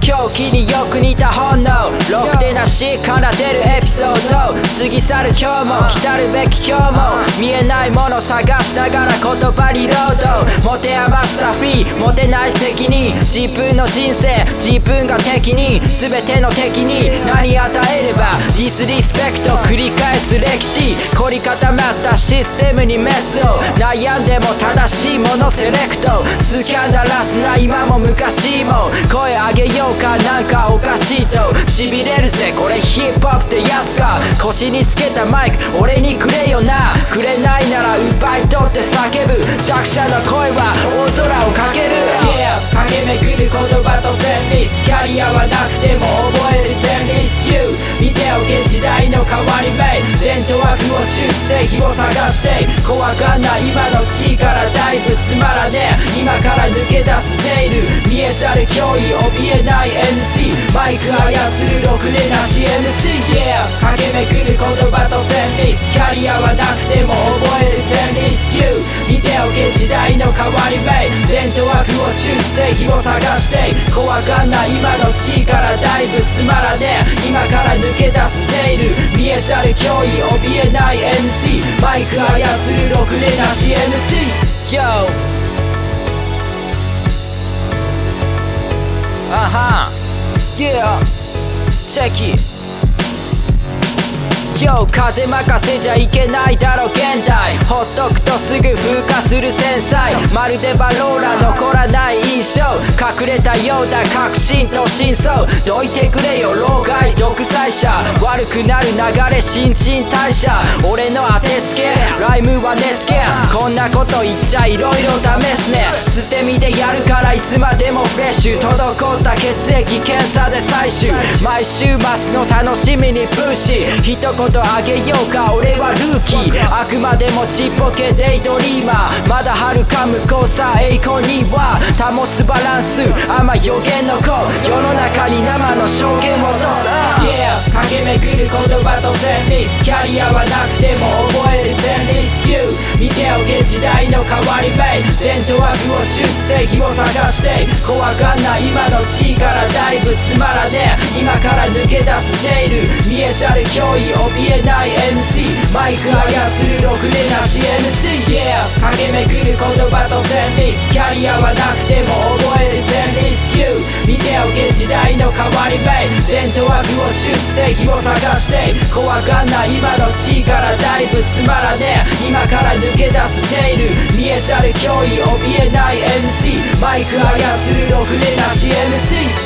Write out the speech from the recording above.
狂気によく似た本能。ろくでなし奏でるエピソード過ぎ去る今日も来たるべき今日も見えないもの探しながら言葉リロード持て余したフィー持てない責任自分の人生自分が敵に全ての敵に何与えればディスリスペクト繰り返す歴史凝り固まったシステムにメスを悩んでも正しいものセレクトスキャンダラスな今も昔も声上げようかなんかおかしいと。痺れるぜ。これヒップホップってやつか。腰につけたマイク。俺にくれよな。くれないなら奪い取って叫ぶ。弱者の声は大空をかける。Yeah 駆け巡る言葉と旋律キャリアはなくても覚える旋律 y 時代の変わり目。善と悪を中世紀を探して。怖がんない今の地位からだいぶつまらねえ。今から抜け出すジェイル。見えざる脅威怯えない MC マイク操るろくでなし MC Yeah 駆け巡る言葉と旋律。キャリアはなくても覚える旋律。You 見ておけ時代の変わり目。善と悪を中世紀を探して。怖がんない今の地位からだいぶつまらねえ。今からけ出すジェイル。見えざる脅威怯えない MC マイク操るろくでなし MC Yo! あは Yeah チェキ。Yo! 風任せじゃいけないだろ現代。ほっとくとすぐ風化する繊細。まるでバローラ残らない印象。隠れたようだ確信と真相。どいてくれよ老害独裁者悪くなる流れ新陳代謝。俺の当てつけライムは熱源こんなこと言っちゃいろいろ試すね。捨て身でやるからいつまでもフレッシュ。滞った血液検査で採取。毎週末の楽しみにプッシュ。一言あげようか俺はルーキー。あくまでもちっぽけデイドリーマー。まだ遥か向こうさ栄光には保つバランス。甘予言の子。世の中に生の証言めくる言葉と旋律。キャリアはなくても覚える旋律。You 見て時代の変わり目。善と悪を中世紀を探して。怖がんな今の地位からだいぶつまらねえ。今から抜け出すジェイル。見えざる脅威怯えない MC マイク操るろくでなし MC Yeah 駆け巡る言葉と旋律キャリアはなくても覚える旋律 You 見ておけ時代の変わり目。善と悪を中世紀を探して。怖がんな今の地位からだいぶつまらねえ。今から抜け出すジェイル。見えざる脅威怯えない MC マイク操るろくでなし MC